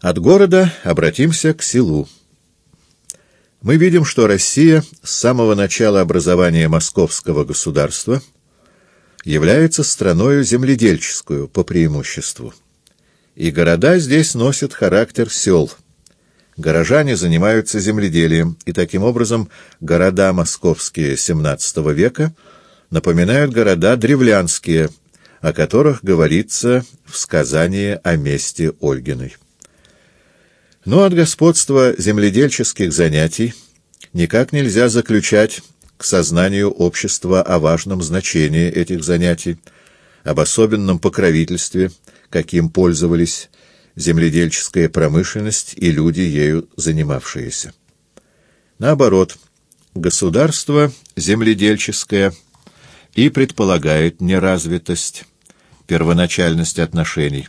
От города обратимся к селу. Мы видим, что Россия с самого начала образования московского государства является страною земледельческую по преимуществу. И города здесь носят характер сел. Горожане занимаются земледелием, и таким образом города московские XVII века напоминают города древлянские, о которых говорится в сказании о месте Ольгиной. Но от господства земледельческих занятий никак нельзя заключать к сознанию общества о важном значении этих занятий, об особенном покровительстве, каким пользовались земледельческая промышленность и люди, ею занимавшиеся. Наоборот, государство земледельческое и предполагает неразвитость, первоначальность отношений.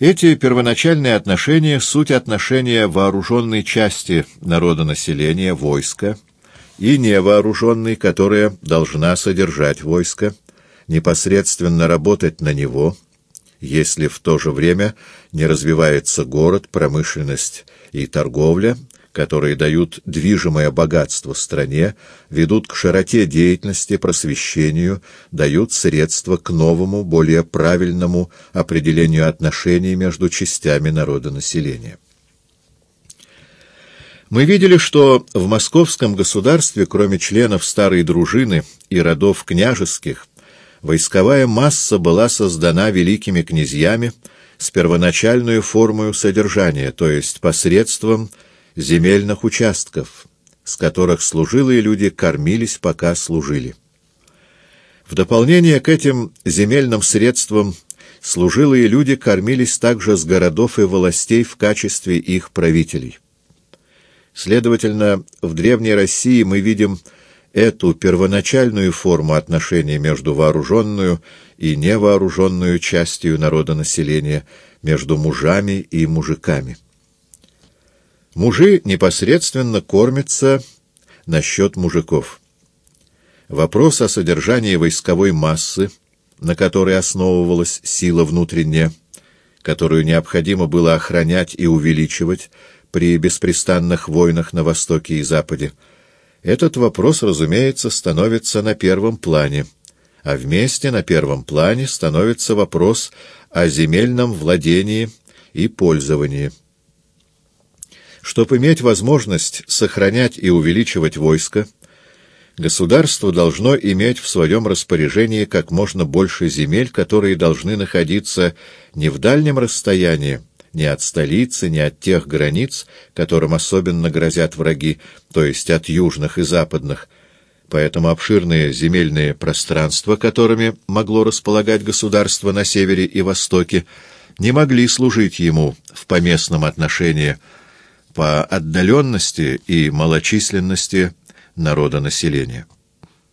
Эти первоначальные отношения — суть отношения вооруженной части народонаселения, войска, и невооруженной, которая должна содержать войско, непосредственно работать на него, если в то же время не развивается город, промышленность и торговля, которые дают движимое богатство стране, ведут к широте деятельности, просвещению, дают средства к новому, более правильному определению отношений между частями народонаселения. Мы видели, что в московском государстве, кроме членов старой дружины и родов княжеских, войсковая масса была создана великими князьями с первоначальную формою содержания, то есть посредством земельных участков, с которых служилые люди кормились, пока служили. В дополнение к этим земельным средствам служилые люди кормились также с городов и властей в качестве их правителей. Следовательно, в Древней России мы видим эту первоначальную форму отношений между вооруженную и невооруженную частью народонаселения, между мужами и мужиками. Мужи непосредственно кормятся насчет мужиков. Вопрос о содержании войсковой массы, на которой основывалась сила внутренняя, которую необходимо было охранять и увеличивать при беспрестанных войнах на Востоке и Западе, этот вопрос, разумеется, становится на первом плане, а вместе на первом плане становится вопрос о земельном владении и пользовании. Чтобы иметь возможность сохранять и увеличивать войско, государство должно иметь в своем распоряжении как можно больше земель, которые должны находиться не в дальнем расстоянии, ни от столицы, ни от тех границ, которым особенно грозят враги, то есть от южных и западных, поэтому обширные земельные пространства, которыми могло располагать государство на севере и востоке, не могли служить ему в поместном отношении – по отдаленности и малочисленности народонаселения.